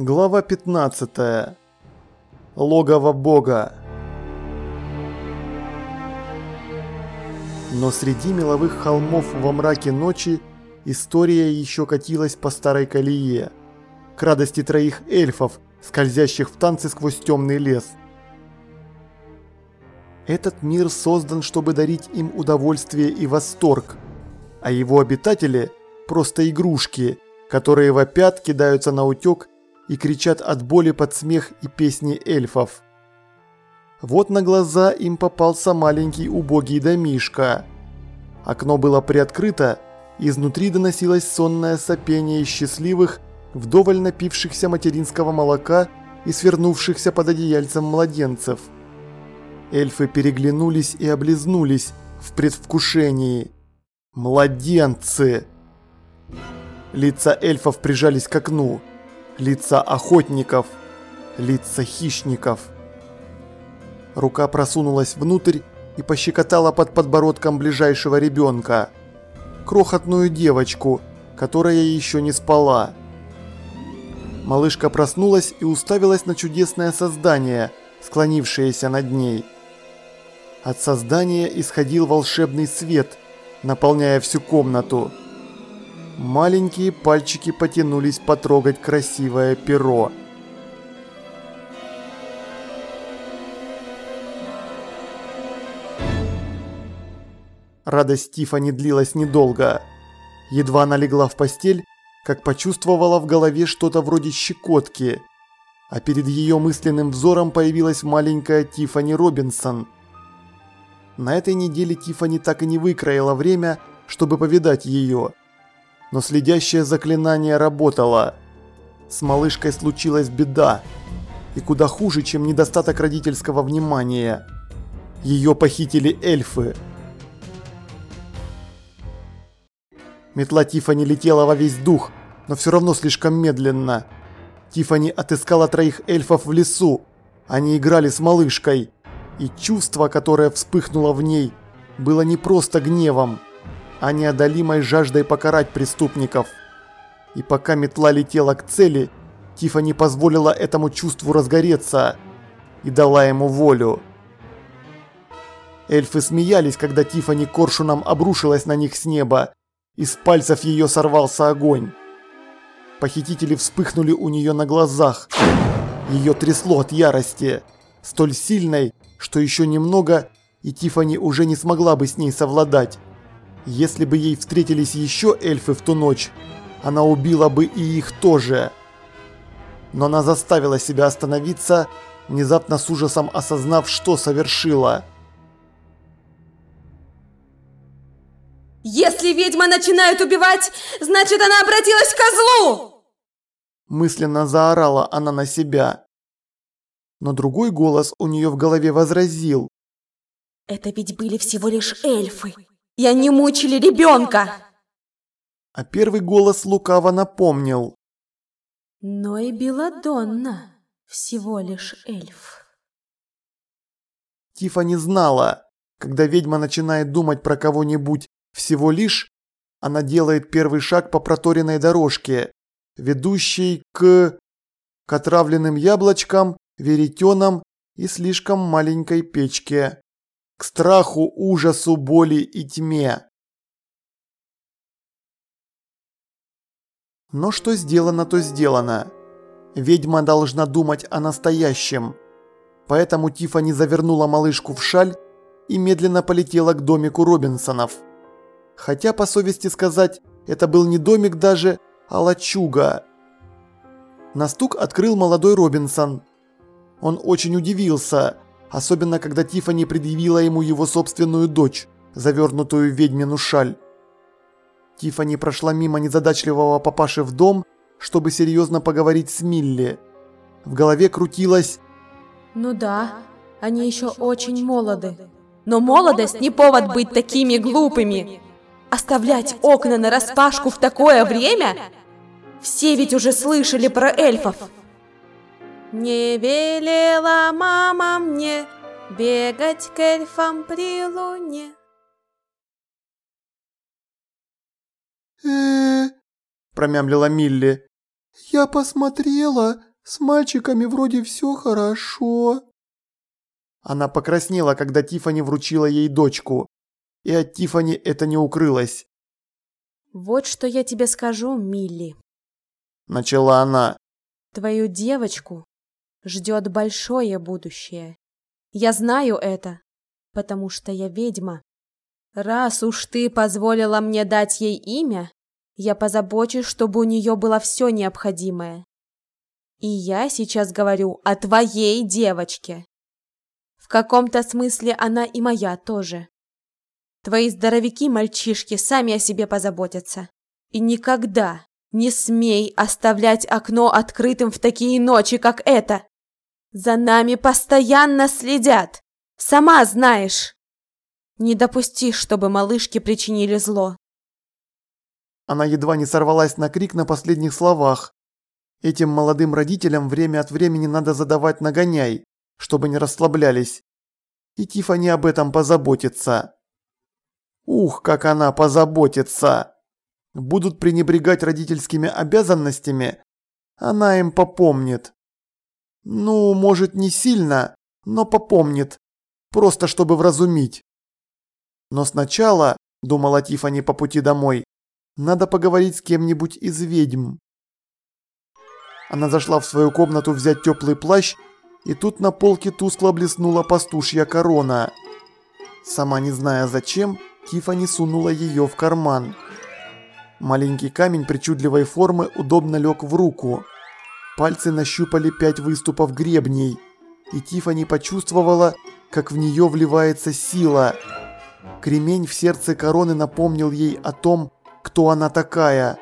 Глава 15. Логово Бога. Но среди меловых холмов во мраке ночи история еще катилась по старой колее, к радости троих эльфов, скользящих в танце сквозь темный лес. Этот мир создан, чтобы дарить им удовольствие и восторг, а его обитатели – просто игрушки, которые вопят, кидаются на утек и кричат от боли под смех и песни эльфов. Вот на глаза им попался маленький убогий домишка. Окно было приоткрыто, изнутри доносилось сонное сопение счастливых, вдоволь напившихся материнского молока и свернувшихся под одеяльцем младенцев. Эльфы переглянулись и облизнулись в предвкушении. Младенцы! Лица эльфов прижались к окну лица охотников, лица хищников. Рука просунулась внутрь и пощекотала под подбородком ближайшего ребенка. Крохотную девочку, которая еще не спала. Малышка проснулась и уставилась на чудесное создание, склонившееся над ней. От создания исходил волшебный свет, наполняя всю комнату. Маленькие пальчики потянулись потрогать красивое перо. Радость Тифани длилась недолго. Едва она легла в постель, как почувствовала в голове что-то вроде щекотки, а перед ее мысленным взором появилась маленькая Тифани Робинсон. На этой неделе Тифани так и не выкроила время, чтобы повидать ее но следящее заклинание работало. С малышкой случилась беда, и куда хуже, чем недостаток родительского внимания. Ее похитили эльфы. Метла Тифани летела во весь дух, но все равно слишком медленно. Тифани отыскала троих эльфов в лесу. Они играли с малышкой, и чувство, которое вспыхнуло в ней, было не просто гневом, а неодолимой жаждой покарать преступников. И пока метла летела к цели, Тифани позволила этому чувству разгореться и дала ему волю. Эльфы смеялись, когда Тифани коршуном обрушилась на них с неба, и с пальцев ее сорвался огонь. Похитители вспыхнули у нее на глазах. Ее трясло от ярости, столь сильной, что еще немного, и Тифани уже не смогла бы с ней совладать. Если бы ей встретились еще эльфы в ту ночь, она убила бы и их тоже. Но она заставила себя остановиться, внезапно с ужасом осознав, что совершила. «Если ведьма начинает убивать, значит она обратилась к козлу!» Мысленно заорала она на себя. Но другой голос у нее в голове возразил. «Это ведь были всего лишь эльфы!» И они мучили ребенка!» А первый голос лукаво напомнил. «Но и Беладонна всего лишь эльф». Тифа знала, когда ведьма начинает думать про кого-нибудь всего лишь, она делает первый шаг по проторенной дорожке, ведущей к... к отравленным яблочкам, веретенам и слишком маленькой печке к страху, ужасу, боли и тьме. Но что сделано, то сделано. Ведьма должна думать о настоящем. Поэтому Тифани завернула малышку в шаль и медленно полетела к домику Робинсонов. Хотя, по совести сказать, это был не домик даже, а лачуга. На стук открыл молодой Робинсон. Он очень удивился, особенно когда Тифани предъявила ему его собственную дочь, завернутую в ведьмину шаль. Тифани прошла мимо незадачливого папаши в дом, чтобы серьезно поговорить с Милли. В голове крутилось «Ну да, они еще очень молоды. Но молодость не повод быть такими глупыми. Оставлять окна на распашку в такое время? Все ведь уже слышали про эльфов. Не велела мама мне бегать к эльфам при луне. э промямлила Милли. «Я посмотрела, С мальчиками вроде все хорошо. Она покраснела, когда Тифани вручила ей дочку. И от Тифани это не укрылось. Вот что я тебе скажу, Милли. Начала она. Твою девочку ждет большое будущее. Я знаю это, потому что я ведьма. Раз уж ты позволила мне дать ей имя, я позабочусь, чтобы у нее было все необходимое. И я сейчас говорю о твоей девочке. В каком-то смысле она и моя тоже. Твои здоровяки-мальчишки сами о себе позаботятся. И никогда не смей оставлять окно открытым в такие ночи, как эта. За нами постоянно следят. Сама знаешь. Не допусти, чтобы малышки причинили зло. Она едва не сорвалась на крик на последних словах. Этим молодым родителям время от времени надо задавать нагоняй, чтобы не расслаблялись. И Тифани об этом позаботится. Ух, как она позаботится! Будут пренебрегать родительскими обязанностями, она им попомнит. Ну, может, не сильно, но попомнит, просто чтобы вразумить. Но сначала, думала Тифани по пути домой, надо поговорить с кем-нибудь из ведьм. Она зашла в свою комнату взять теплый плащ, и тут на полке тускло блеснула пастушья корона. Сама не зная зачем, Тифани сунула ее в карман. Маленький камень причудливой формы удобно лег в руку. Пальцы нащупали пять выступов гребней, и Тифани почувствовала, как в нее вливается сила. Кремень в сердце короны напомнил ей о том, кто она такая.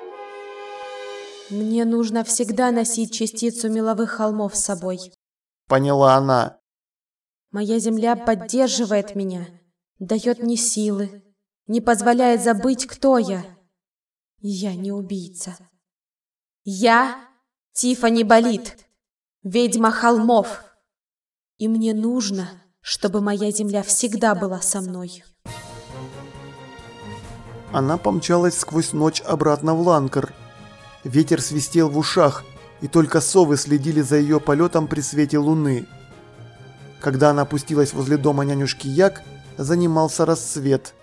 Мне нужно всегда носить частицу меловых холмов с собой. Поняла она. Моя земля поддерживает меня, дает мне силы, не позволяет забыть, кто я. Я не убийца. Я Тифани Болит, ведьма холмов. И мне нужно, чтобы моя земля всегда была со мной. Она помчалась сквозь ночь обратно в Ланкар. Ветер свистел в ушах, и только совы следили за ее полетом при свете луны. Когда она опустилась возле дома нянюшки Як, занимался рассвет.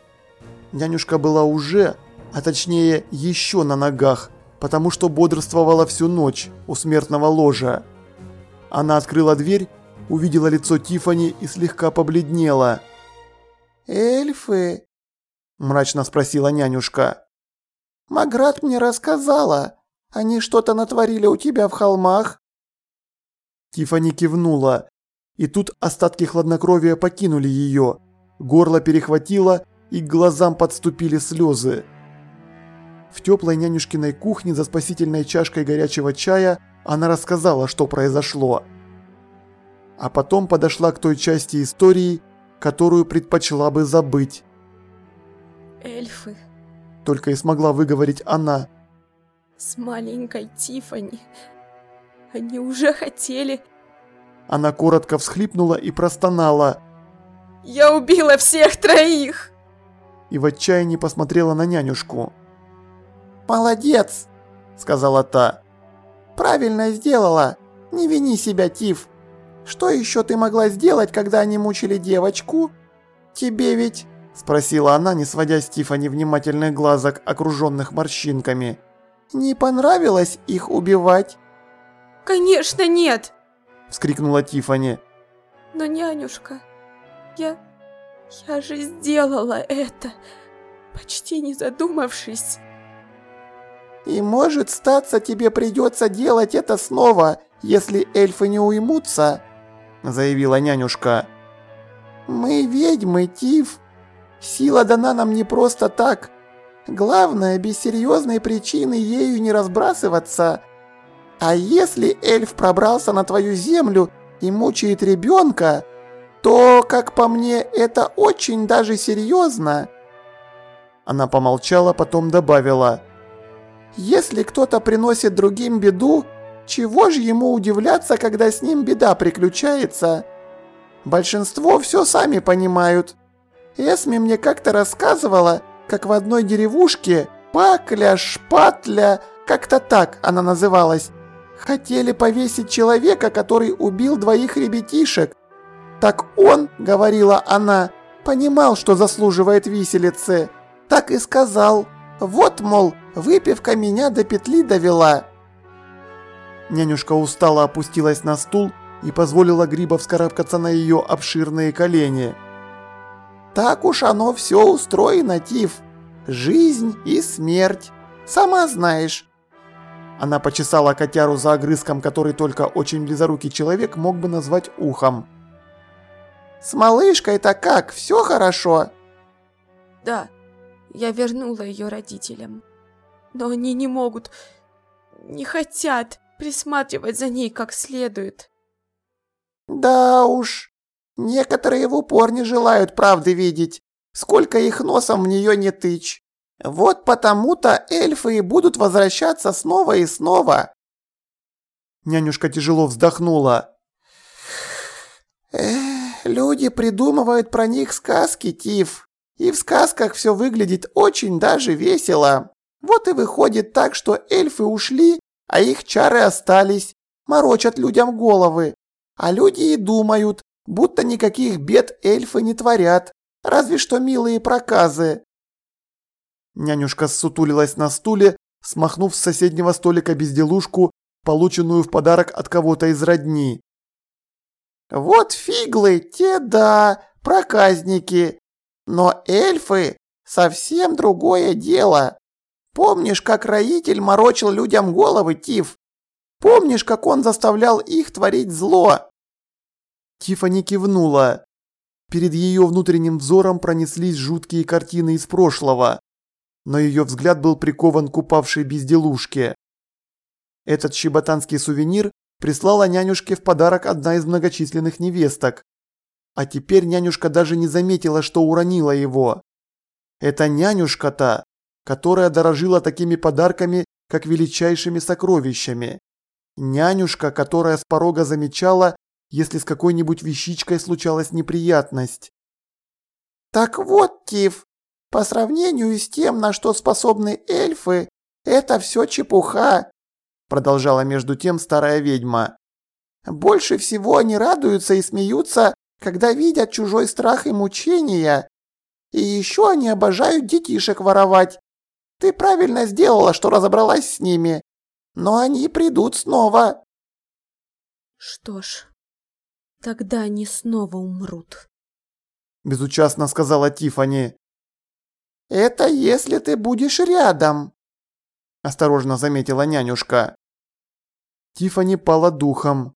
Нянюшка была уже, а точнее еще на ногах, потому что бодрствовала всю ночь у смертного ложа. Она открыла дверь, увидела лицо Тифани и слегка побледнела. «Эльфы?» – мрачно спросила нянюшка. «Маград мне рассказала. Они что-то натворили у тебя в холмах?» Тифани кивнула, и тут остатки хладнокровия покинули ее. Горло перехватило, и к глазам подступили слезы. В теплой нянюшкиной кухне за спасительной чашкой горячего чая она рассказала, что произошло. А потом подошла к той части истории, которую предпочла бы забыть. Эльфы. Только и смогла выговорить она. С маленькой Тифани. Они уже хотели... Она коротко всхлипнула и простонала. «Я убила всех троих!» И в отчаянии посмотрела на нянюшку. «Молодец!» – сказала та. «Правильно сделала. Не вини себя, Тиф. Что еще ты могла сделать, когда они мучили девочку? Тебе ведь – спросила она, не сводя с Тифани внимательных глазок, окруженных морщинками. «Не понравилось их убивать?» «Конечно нет!» – вскрикнула Тифани. «Но, нянюшка, я... я же сделала это, почти не задумавшись». «И может статься тебе придется делать это снова, если эльфы не уймутся», – заявила нянюшка. «Мы ведьмы, Тиф», Сила дана нам не просто так. Главное, без серьезной причины ею не разбрасываться. А если эльф пробрался на твою землю и мучает ребенка, то, как по мне, это очень даже серьезно. Она помолчала, потом добавила. Если кто-то приносит другим беду, чего же ему удивляться, когда с ним беда приключается? Большинство все сами понимают. Эсми мне как-то рассказывала, как в одной деревушке Пакля, Шпатля, как-то так она называлась, Хотели повесить человека, который убил двоих ребятишек. Так он, говорила она, понимал, что заслуживает виселицы. Так и сказал. Вот, мол, выпивка меня до петли довела. Нянюшка устало опустилась на стул и позволила Гриба вскарабкаться на ее обширные колени. «Так уж оно все устроено, Тиф. Жизнь и смерть. Сама знаешь». Она почесала котяру за огрызком, который только очень близорукий человек мог бы назвать ухом. «С малышкой-то как? Все хорошо?» «Да, я вернула ее родителям. Но они не могут, не хотят присматривать за ней как следует». «Да уж, некоторые в упор не желают правды видеть. Сколько их носом в нее не тычь. Вот потому-то эльфы и будут возвращаться снова и снова. Нянюшка тяжело вздохнула. Эх, люди придумывают про них сказки, Тиф. И в сказках все выглядит очень даже весело. Вот и выходит так, что эльфы ушли, а их чары остались, морочат людям головы. А люди и думают, будто никаких бед эльфы не творят, разве что милые проказы. Нянюшка ссутулилась на стуле, смахнув с соседнего столика безделушку, полученную в подарок от кого-то из родни. «Вот фиглы, те да, проказники. Но эльфы – совсем другое дело. Помнишь, как роитель морочил людям головы, Тиф? Помнишь, как он заставлял их творить зло?» Тифани кивнула. Перед ее внутренним взором пронеслись жуткие картины из прошлого но ее взгляд был прикован к упавшей безделушке. Этот щеботанский сувенир прислала нянюшке в подарок одна из многочисленных невесток. А теперь нянюшка даже не заметила, что уронила его. Это нянюшка-то, которая дорожила такими подарками, как величайшими сокровищами. Нянюшка, которая с порога замечала, если с какой-нибудь вещичкой случалась неприятность. «Так вот, Тиф, по сравнению с тем, на что способны эльфы, это все чепуха, продолжала между тем старая ведьма. Больше всего они радуются и смеются, когда видят чужой страх и мучения. И еще они обожают детишек воровать. Ты правильно сделала, что разобралась с ними. Но они придут снова. Что ж, тогда они снова умрут. Безучастно сказала Тифани. «Это если ты будешь рядом», – осторожно заметила нянюшка. Тифани пала духом.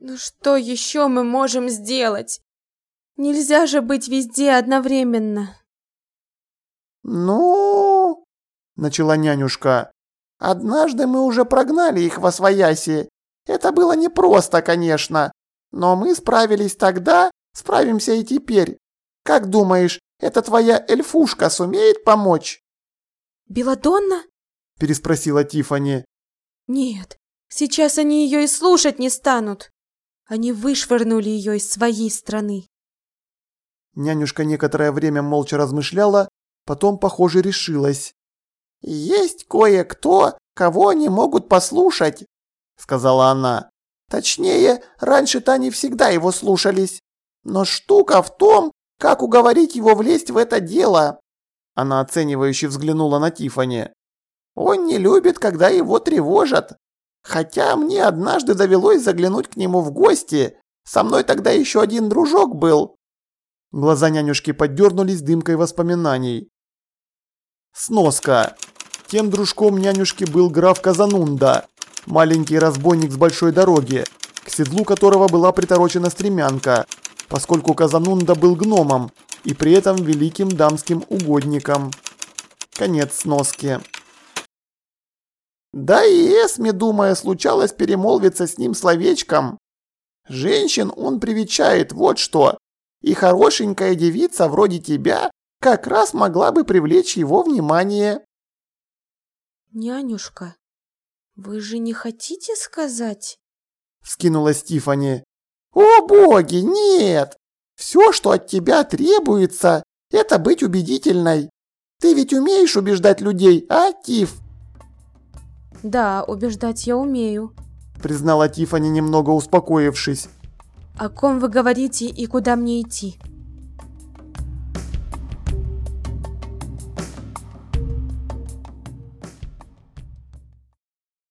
«Ну что еще мы можем сделать? Нельзя же быть везде одновременно». «Ну...» – начала нянюшка. «Однажды мы уже прогнали их во свояси. Это было непросто, конечно, но мы справились тогда, справимся и теперь. Как думаешь, эта твоя эльфушка сумеет помочь?» «Беладонна?» – переспросила Тифани. «Нет, сейчас они ее и слушать не станут. Они вышвырнули ее из своей страны». Нянюшка некоторое время молча размышляла, потом, похоже, решилась. «Есть кое-кто, кого они могут послушать», – сказала она. «Точнее, раньше-то они всегда его слушались. Но штука в том, как уговорить его влезть в это дело? Она оценивающе взглянула на Тифани. Он не любит, когда его тревожат. Хотя мне однажды довелось заглянуть к нему в гости. Со мной тогда еще один дружок был. Глаза нянюшки поддернулись дымкой воспоминаний. Сноска. Тем дружком нянюшки был граф Казанунда, маленький разбойник с большой дороги, к седлу которого была приторочена стремянка, поскольку Казанунда был гномом и при этом великим дамским угодником. Конец сноски. Да и Эсме, думая, случалось перемолвиться с ним словечком. Женщин он привечает, вот что. И хорошенькая девица вроде тебя как раз могла бы привлечь его внимание. «Нянюшка, вы же не хотите сказать?» Скинула Стифани. «О боги, нет! Все, что от тебя требуется, это быть убедительной. Ты ведь умеешь убеждать людей, а, Тиф?» Да, убеждать я умею. Признала Тифани, немного успокоившись. О ком вы говорите и куда мне идти?